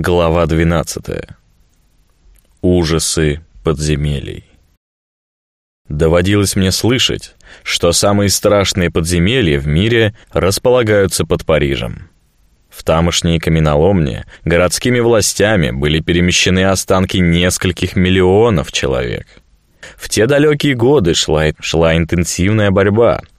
Глава 12. Ужасы подземелий. Доводилось мне слышать, что самые страшные подземелья в мире располагаются под Парижем. В тамошние каменоломни городскими властями были перемещены останки нескольких миллионов человек. В те далекие годы шла, шла интенсивная борьба —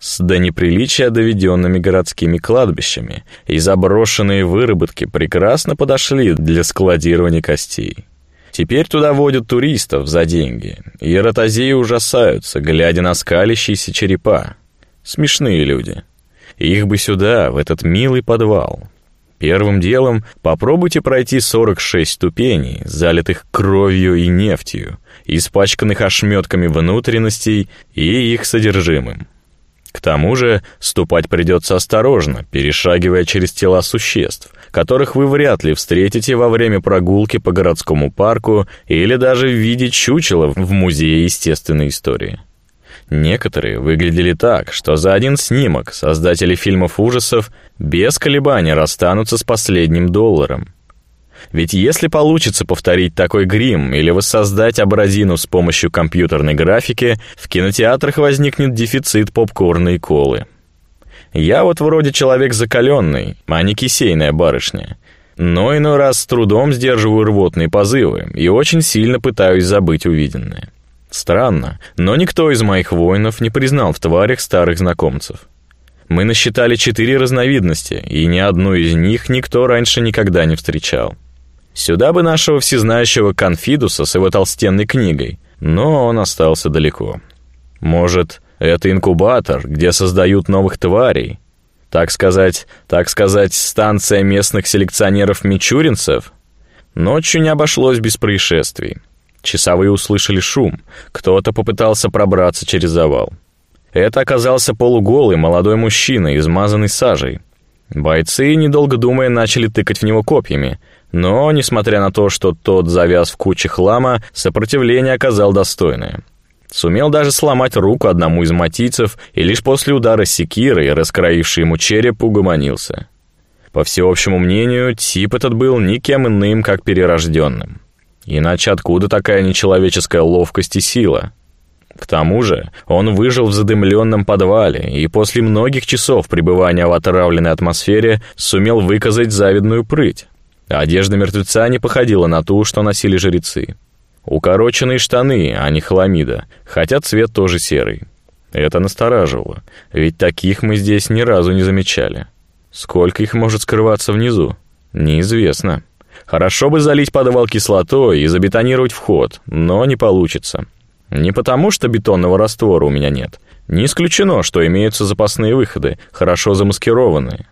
с до неприличия доведенными городскими кладбищами, и заброшенные выработки прекрасно подошли для складирования костей. Теперь туда водят туристов за деньги, и ротозеи ужасаются, глядя на скалящиеся черепа. Смешные люди. Их бы сюда, в этот милый подвал. Первым делом попробуйте пройти 46 ступеней, залитых кровью и нефтью, испачканных ошметками внутренностей и их содержимым. К тому же ступать придется осторожно, перешагивая через тела существ, которых вы вряд ли встретите во время прогулки по городскому парку или даже в виде чучела в Музее естественной истории. Некоторые выглядели так, что за один снимок создатели фильмов ужасов без колебаний расстанутся с последним долларом. Ведь если получится повторить такой грим или воссоздать абразину с помощью компьютерной графики, в кинотеатрах возникнет дефицит попкорна и колы. Я вот вроде человек закаленный, а не кисейная барышня. Но иной раз с трудом сдерживаю рвотные позывы и очень сильно пытаюсь забыть увиденное. Странно, но никто из моих воинов не признал в тварях старых знакомцев. Мы насчитали четыре разновидности, и ни одну из них никто раньше никогда не встречал. Сюда бы нашего всезнающего Конфидуса с его толстенной книгой, но он остался далеко. Может, это инкубатор, где создают новых тварей? Так сказать, так сказать, станция местных селекционеров-мичуринцев? Ночью не обошлось без происшествий. Часовые услышали шум, кто-то попытался пробраться через завал. Это оказался полуголый молодой мужчина, измазанный сажей. Бойцы, недолго думая, начали тыкать в него копьями, но, несмотря на то, что тот завяз в куче хлама, сопротивление оказал достойное. Сумел даже сломать руку одному из матийцев и лишь после удара секирой, раскроивший ему череп, угомонился. По всеобщему мнению, тип этот был никем иным, как перерожденным. Иначе откуда такая нечеловеческая ловкость и сила? К тому же он выжил в задымленном подвале и после многих часов пребывания в отравленной атмосфере сумел выказать завидную прыть. Одежда мертвеца не походила на ту, что носили жрецы. Укороченные штаны, а не хламида, хотя цвет тоже серый. Это настораживало, ведь таких мы здесь ни разу не замечали. Сколько их может скрываться внизу? Неизвестно. Хорошо бы залить подвал кислотой и забетонировать вход, но не получится. Не потому, что бетонного раствора у меня нет. Не исключено, что имеются запасные выходы, хорошо замаскированные.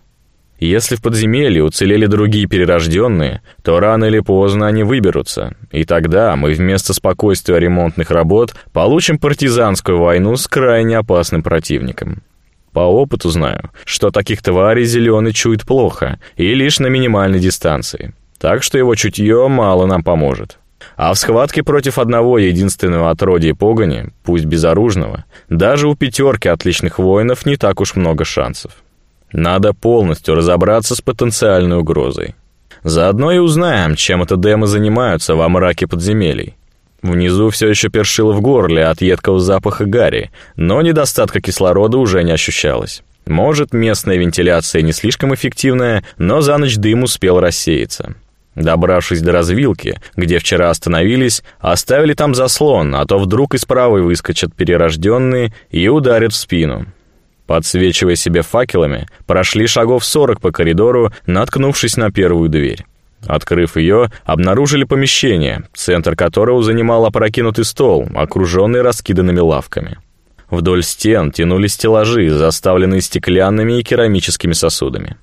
Если в подземелье уцелели другие перерожденные, то рано или поздно они выберутся, и тогда мы вместо спокойствия ремонтных работ получим партизанскую войну с крайне опасным противником. По опыту знаю, что таких тварей зеленый чует плохо и лишь на минимальной дистанции, так что его чутье мало нам поможет. А в схватке против одного единственного отродья погони, пусть безоружного, даже у пятерки отличных воинов не так уж много шансов. Надо полностью разобраться с потенциальной угрозой. Заодно и узнаем, чем это демы занимаются во мраке подземелий. Внизу все еще першило в горле от едкого запаха гари, но недостатка кислорода уже не ощущалось. Может, местная вентиляция не слишком эффективная, но за ночь дым успел рассеяться. Добравшись до развилки, где вчера остановились, оставили там заслон, а то вдруг из правой выскочат перерожденные и ударят в спину. Подсвечивая себе факелами, прошли шагов сорок по коридору, наткнувшись на первую дверь. Открыв ее, обнаружили помещение, центр которого занимал опрокинутый стол, окруженный раскиданными лавками. Вдоль стен тянулись стеллажи, заставленные стеклянными и керамическими сосудами.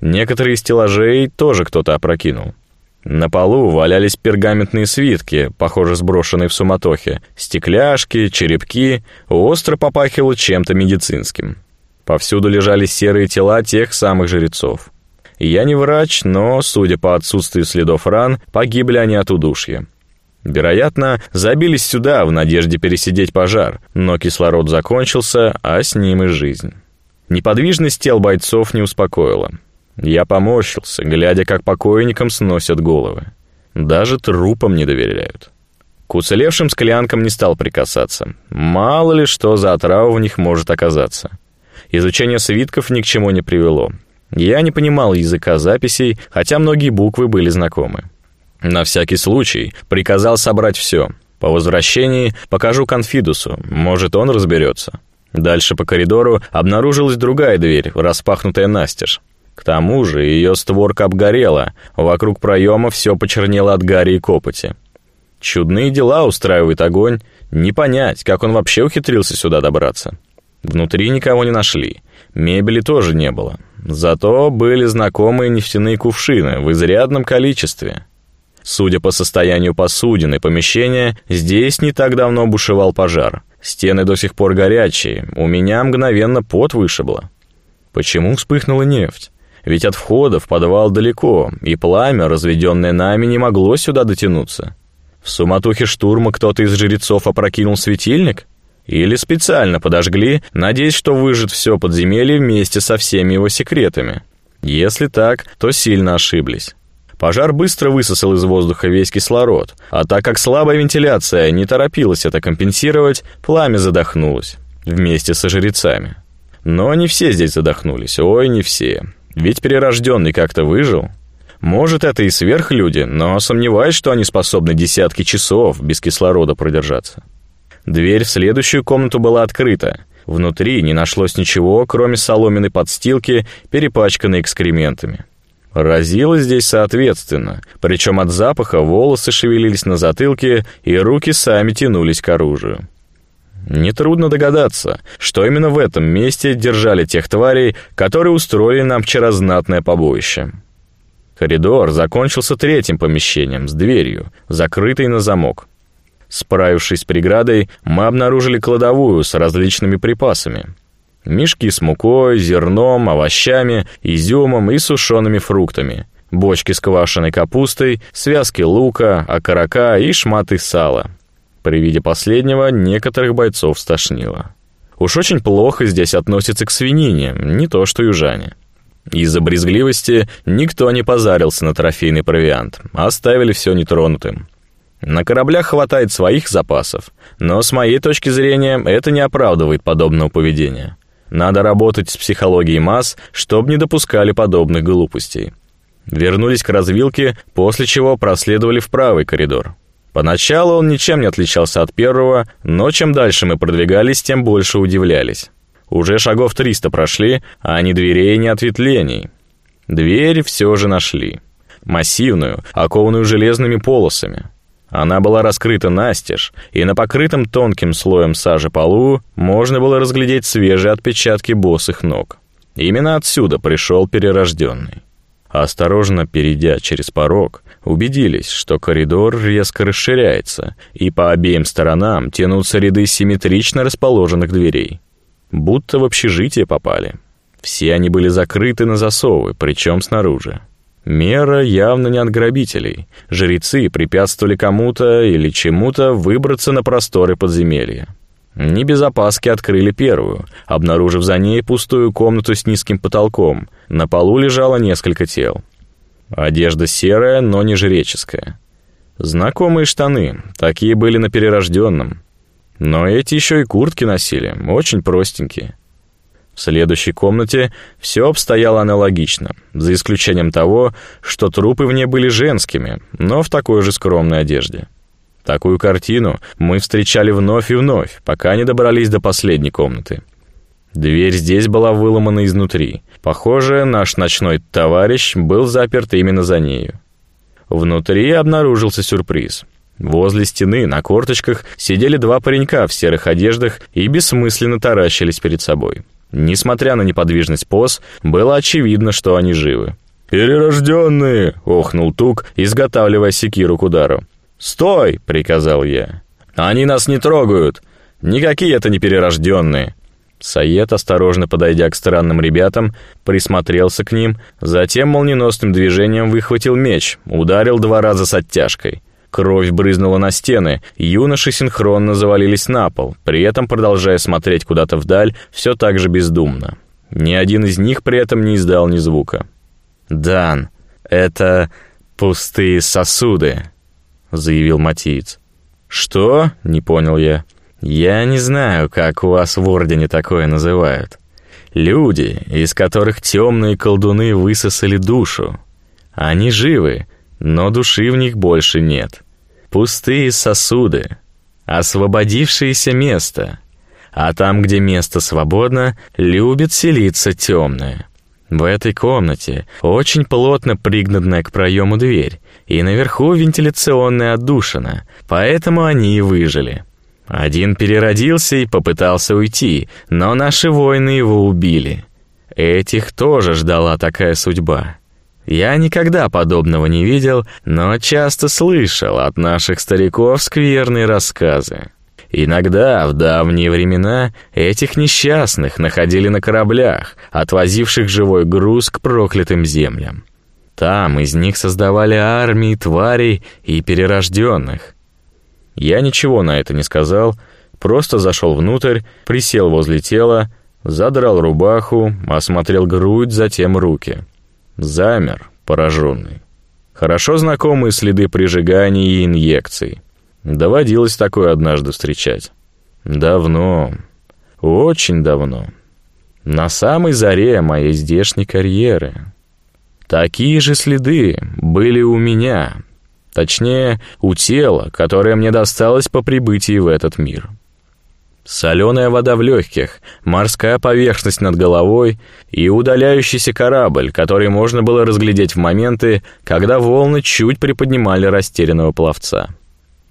Некоторые из стеллажей тоже кто-то опрокинул. На полу валялись пергаментные свитки, похоже, сброшенные в суматохе, стекляшки, черепки, остро попахивало чем-то медицинским. Повсюду лежали серые тела тех самых жрецов. Я не врач, но, судя по отсутствию следов ран, погибли они от удушья. Вероятно, забились сюда в надежде пересидеть пожар, но кислород закончился, а с ним и жизнь. Неподвижность тел бойцов не успокоила. Я поморщился, глядя, как покойникам сносят головы. Даже трупам не доверяют. К уцелевшим склянкам не стал прикасаться. Мало ли что за отрава в них может оказаться. Изучение свитков ни к чему не привело. Я не понимал языка записей, хотя многие буквы были знакомы. На всякий случай приказал собрать все. По возвращении покажу конфидусу, может, он разберется. Дальше по коридору обнаружилась другая дверь, распахнутая настежь. К тому же ее створка обгорела, вокруг проема все почернело от гари и копоти. Чудные дела устраивает огонь, не понять, как он вообще ухитрился сюда добраться. Внутри никого не нашли, мебели тоже не было. Зато были знакомые нефтяные кувшины в изрядном количестве. Судя по состоянию посудин и помещения, здесь не так давно бушевал пожар. Стены до сих пор горячие, у меня мгновенно пот вышибло. Почему вспыхнула нефть? Ведь от входа в подвал далеко, и пламя, разведенное нами, не могло сюда дотянуться. В суматохе штурма кто-то из жрецов опрокинул светильник? Или специально подожгли, надеясь, что выжжет все подземелье вместе со всеми его секретами? Если так, то сильно ошиблись. Пожар быстро высосал из воздуха весь кислород, а так как слабая вентиляция не торопилась это компенсировать, пламя задохнулось вместе со жрецами. Но не все здесь задохнулись, ой, не все. Ведь перерожденный как-то выжил. Может, это и сверхлюди, но сомневаюсь, что они способны десятки часов без кислорода продержаться. Дверь в следующую комнату была открыта. Внутри не нашлось ничего, кроме соломенной подстилки, перепачканной экскрементами. Разило здесь соответственно, причем от запаха волосы шевелились на затылке, и руки сами тянулись к оружию. Нетрудно догадаться, что именно в этом месте держали тех тварей, которые устроили нам вчера знатное побоище. Коридор закончился третьим помещением с дверью, закрытой на замок. Справившись с преградой, мы обнаружили кладовую с различными припасами. Мешки с мукой, зерном, овощами, изюмом и сушеными фруктами, бочки с квашеной капустой, связки лука, окорока и шматы сала. При виде последнего некоторых бойцов стошнило. Уж очень плохо здесь относятся к свинине, не то что южане. Из-за брезгливости никто не позарился на трофейный провиант, оставили все нетронутым. На кораблях хватает своих запасов, но с моей точки зрения это не оправдывает подобного поведения. Надо работать с психологией масс, чтобы не допускали подобных глупостей. Вернулись к развилке, после чего проследовали в правый коридор. Поначалу он ничем не отличался от первого, но чем дальше мы продвигались, тем больше удивлялись. Уже шагов 300 прошли, а ни дверей, ни ответвлений. Дверь все же нашли. Массивную, окованную железными полосами. Она была раскрыта настежь, и на покрытом тонким слоем сажи полу можно было разглядеть свежие отпечатки босых ног. Именно отсюда пришел перерожденный. Осторожно перейдя через порог, убедились, что коридор резко расширяется, и по обеим сторонам тянутся ряды симметрично расположенных дверей. Будто в общежитие попали. Все они были закрыты на засовы, причем снаружи. Мера явно не от грабителей. Жрецы препятствовали кому-то или чему-то выбраться на просторы подземелья. Не без опаски открыли первую, обнаружив за ней пустую комнату с низким потолком. На полу лежало несколько тел. Одежда серая, но не жреческая. Знакомые штаны, такие были на перерожденном. Но эти еще и куртки носили, очень простенькие. В следующей комнате все обстояло аналогично, за исключением того, что трупы в ней были женскими, но в такой же скромной одежде. Такую картину мы встречали вновь и вновь, пока не добрались до последней комнаты. Дверь здесь была выломана изнутри. Похоже, наш ночной товарищ был заперт именно за нею. Внутри обнаружился сюрприз. Возле стены на корточках сидели два паренька в серых одеждах и бессмысленно таращились перед собой. Несмотря на неподвижность поз, было очевидно, что они живы. «Перерожденные!» — охнул Тук, изготавливая секиру к удару. «Стой!» — приказал я. «Они нас не трогают! Никакие это не перерожденные!» Саед, осторожно подойдя к странным ребятам, присмотрелся к ним, затем молниеносным движением выхватил меч, ударил два раза с оттяжкой. Кровь брызнула на стены, юноши синхронно завалились на пол, при этом продолжая смотреть куда-то вдаль, все так же бездумно. Ни один из них при этом не издал ни звука. «Дан, это пустые сосуды», — заявил Матиец. «Что?» — не понял я. «Я не знаю, как у вас в Ордене такое называют. Люди, из которых темные колдуны высосали душу. Они живы, но души в них больше нет. Пустые сосуды, освободившееся место. А там, где место свободно, любит селиться темное. В этой комнате очень плотно пригнанная к проему дверь, и наверху вентиляционная отдушина, поэтому они и выжили. Один переродился и попытался уйти, но наши воины его убили. Этих тоже ждала такая судьба. Я никогда подобного не видел, но часто слышал от наших стариков скверные рассказы. Иногда, в давние времена, этих несчастных находили на кораблях, отвозивших живой груз к проклятым землям. Там из них создавали армии тварей и перерожденных. Я ничего на это не сказал, просто зашел внутрь, присел возле тела, задрал рубаху, осмотрел грудь, затем руки. Замер, пораженный. Хорошо знакомые следы прижиганий и инъекций. Доводилось такое однажды встречать. Давно, очень давно. На самой заре моей здешней карьеры. Такие же следы были у меня, точнее, у тела, которое мне досталось по прибытии в этот мир. Соленая вода в легких, морская поверхность над головой и удаляющийся корабль, который можно было разглядеть в моменты, когда волны чуть приподнимали растерянного пловца.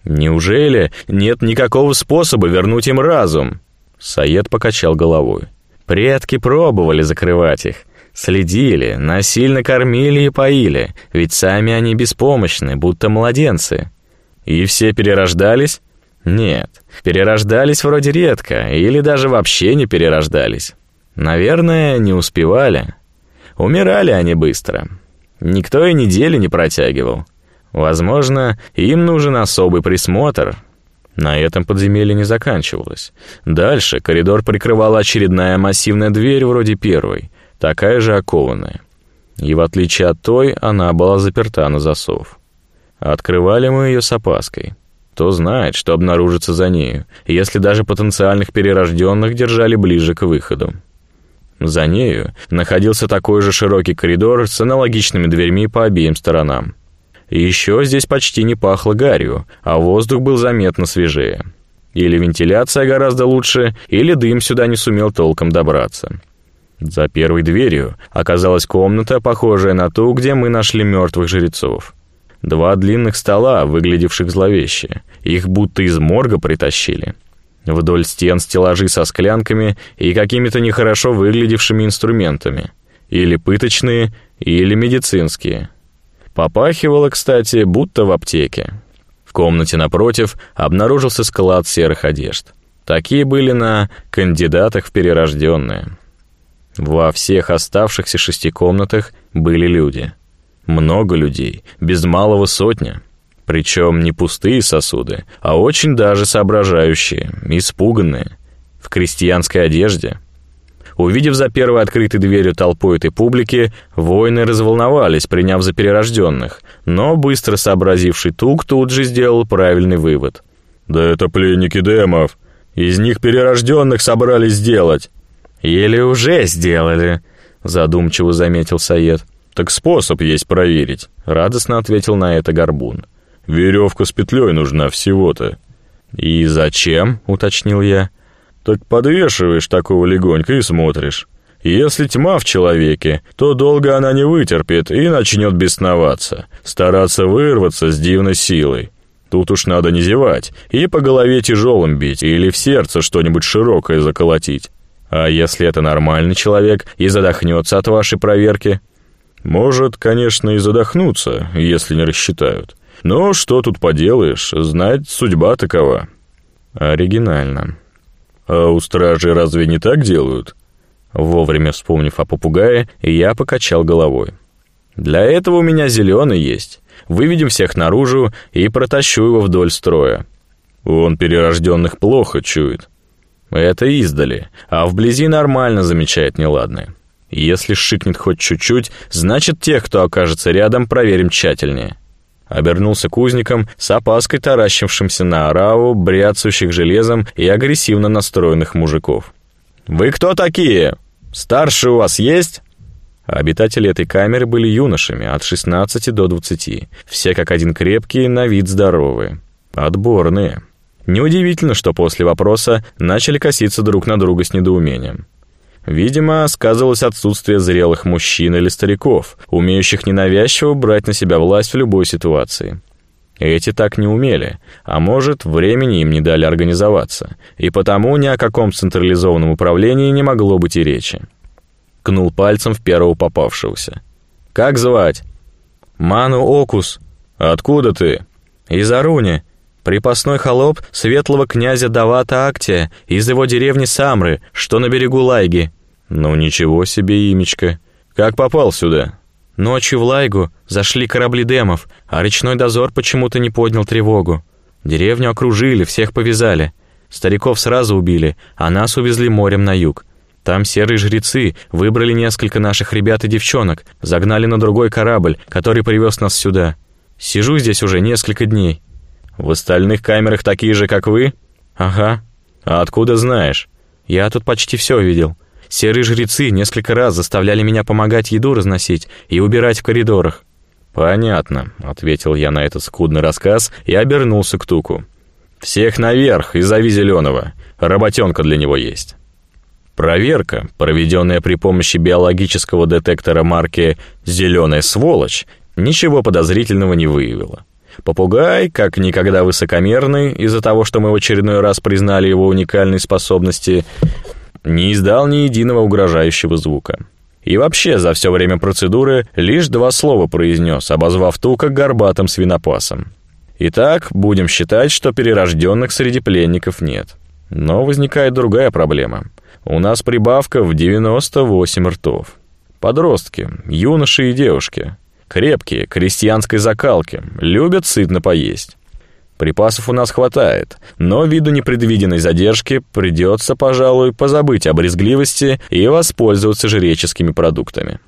Неужели нет никакого способа вернуть им разум? Саед покачал головой. Предки пробовали закрывать их, следили, насильно кормили и поили, ведь сами они беспомощны, будто младенцы. И все перерождались? Нет, перерождались вроде редко, или даже вообще не перерождались. Наверное, не успевали. Умирали они быстро. Никто и недели не протягивал. Возможно, им нужен особый присмотр. На этом подземелье не заканчивалось. Дальше коридор прикрывала очередная массивная дверь вроде первой, такая же окованная. И в отличие от той, она была заперта на засов. Открывали мы ее с опаской. Кто знает, что обнаружится за нею, если даже потенциальных перерожденных держали ближе к выходу. За нею находился такой же широкий коридор с аналогичными дверьми по обеим сторонам. Еще здесь почти не пахло гарью, а воздух был заметно свежее. Или вентиляция гораздо лучше, или дым сюда не сумел толком добраться. За первой дверью оказалась комната, похожая на ту, где мы нашли мертвых жрецов. Два длинных стола, выглядевших зловеще. Их будто из морга притащили. Вдоль стен стеллажи со склянками и какими-то нехорошо выглядевшими инструментами. Или пыточные, или медицинские. Попахивало, кстати, будто в аптеке. В комнате напротив обнаружился склад серых одежд. Такие были на кандидатах в перерожденные. Во всех оставшихся шести комнатах были люди — много людей, без малого сотня. Причем не пустые сосуды, а очень даже соображающие, испуганные, в крестьянской одежде. Увидев за первой открытой дверью толпу этой публики, воины разволновались, приняв за перерожденных, но быстро сообразивший Тук тут же сделал правильный вывод. «Да это пленники демов. Из них перерожденных собрались сделать». «Или уже сделали», — задумчиво заметил Саед. «Так способ есть проверить», — радостно ответил на это Горбун. «Веревка с петлей нужна всего-то». «И зачем?» — уточнил я. «Так подвешиваешь такого легонько и смотришь. Если тьма в человеке, то долго она не вытерпит и начнет бесноваться, стараться вырваться с дивной силой. Тут уж надо не зевать и по голове тяжелым бить или в сердце что-нибудь широкое заколотить. А если это нормальный человек и задохнется от вашей проверки, может, конечно, и задохнуться, если не рассчитают. Но что тут поделаешь, знать судьба такова. Оригинально. А у стражей разве не так делают? Вовремя вспомнив о попугае, я покачал головой. Для этого у меня зеленый есть. Выведем всех наружу и протащу его вдоль строя. Он перерожденных плохо чует. Это издали, а вблизи нормально замечает неладное. Если шикнет хоть чуть-чуть, значит, тех, кто окажется рядом, проверим тщательнее. Обернулся к узникам, с опаской таращившимся на ораву, бряцающих железом и агрессивно настроенных мужиков. «Вы кто такие? Старший у вас есть?» Обитатели этой камеры были юношами от 16 до 20, все как один крепкие, на вид здоровые. Отборные. Неудивительно, что после вопроса начали коситься друг на друга с недоумением. Видимо, сказывалось отсутствие зрелых мужчин или стариков, умеющих ненавязчиво брать на себя власть в любой ситуации. Эти так не умели, а может, времени им не дали организоваться, и потому ни о каком централизованном управлении не могло быть и речи. Кнул пальцем в первого попавшегося. «Как звать?» «Ману Окус». «Откуда ты?» «Из Аруни. Припасной холоп светлого князя Давата Актия из его деревни Самры, что на берегу Лайги». «Ну ничего себе имечко. Как попал сюда?» «Ночью в Лайгу зашли корабли демов, а речной дозор почему-то не поднял тревогу. Деревню окружили, всех повязали. Стариков сразу убили, а нас увезли морем на юг. Там серые жрецы выбрали несколько наших ребят и девчонок, загнали на другой корабль, который привез нас сюда. Сижу здесь уже несколько дней. В остальных камерах такие же, как вы? Ага. А откуда знаешь? Я тут почти все видел. Серые жрецы несколько раз заставляли меня помогать еду разносить и убирать в коридорах. «Понятно», — ответил я на этот скудный рассказ и обернулся к Туку. «Всех наверх и зови Зеленого. Работенка для него есть». Проверка, проведенная при помощи биологического детектора марки «Зеленая сволочь», ничего подозрительного не выявила. Попугай, как никогда высокомерный, из-за того, что мы в очередной раз признали его уникальные способности, не издал ни единого угрожающего звука. И вообще, за все время процедуры лишь два слова произнес, обозвав тука горбатым свинопасом. Итак, будем считать, что перерожденных среди пленников нет. Но возникает другая проблема. У нас прибавка в 98 ртов. Подростки, юноши и девушки. Крепкие, крестьянской закалки, любят сытно поесть. Припасов у нас хватает, но ввиду непредвиденной задержки придется, пожалуй, позабыть о брезгливости и воспользоваться жреческими продуктами.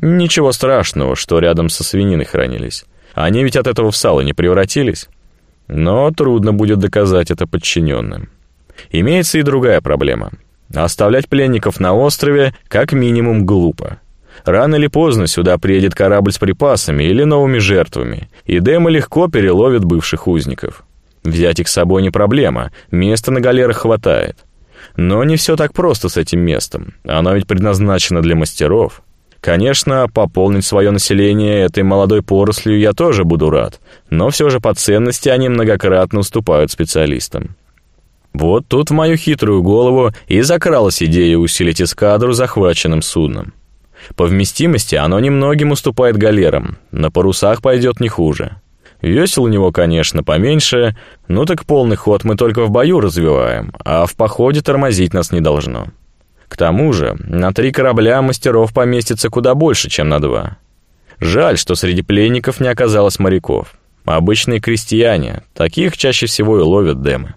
Ничего страшного, что рядом со свининой хранились. Они ведь от этого в сало не превратились. Но трудно будет доказать это подчиненным. Имеется и другая проблема. Оставлять пленников на острове как минимум глупо. Рано или поздно сюда приедет корабль с припасами или новыми жертвами, и Дема легко переловит бывших узников. Взять их с собой не проблема, места на галерах хватает. Но не все так просто с этим местом, оно ведь предназначено для мастеров. Конечно, пополнить свое население этой молодой порослью я тоже буду рад, но все же по ценности они многократно уступают специалистам. Вот тут в мою хитрую голову и закралась идея усилить эскадру захваченным судном. По вместимости оно немногим уступает галерам, на парусах пойдет не хуже. Весел у него, конечно, поменьше, но так полный ход мы только в бою развиваем, а в походе тормозить нас не должно. К тому же, на три корабля мастеров поместится куда больше, чем на два. Жаль, что среди пленников не оказалось моряков. Обычные крестьяне, таких чаще всего и ловят демы.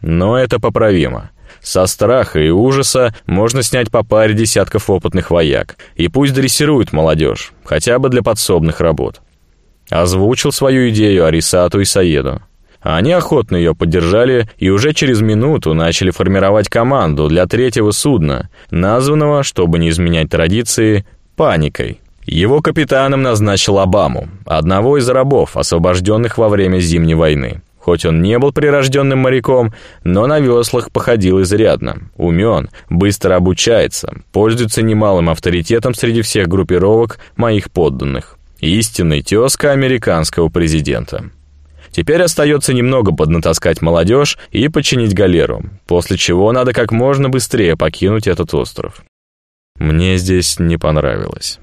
Но это поправимо. Со страха и ужаса можно снять по паре десятков опытных вояк, и пусть дрессируют молодежь, хотя бы для подсобных работ. Озвучил свою идею Арисату и Саеду. Они охотно ее поддержали и уже через минуту начали формировать команду для третьего судна, названного, чтобы не изменять традиции, «Паникой». Его капитаном назначил Обаму, одного из рабов, освобожденных во время Зимней войны. Хоть он не был прирожденным моряком, но на веслах походил изрядно. Умен, быстро обучается, пользуется немалым авторитетом среди всех группировок моих подданных. Истинный тезка американского президента. Теперь остается немного поднатаскать молодежь и починить галеру, после чего надо как можно быстрее покинуть этот остров. Мне здесь не понравилось.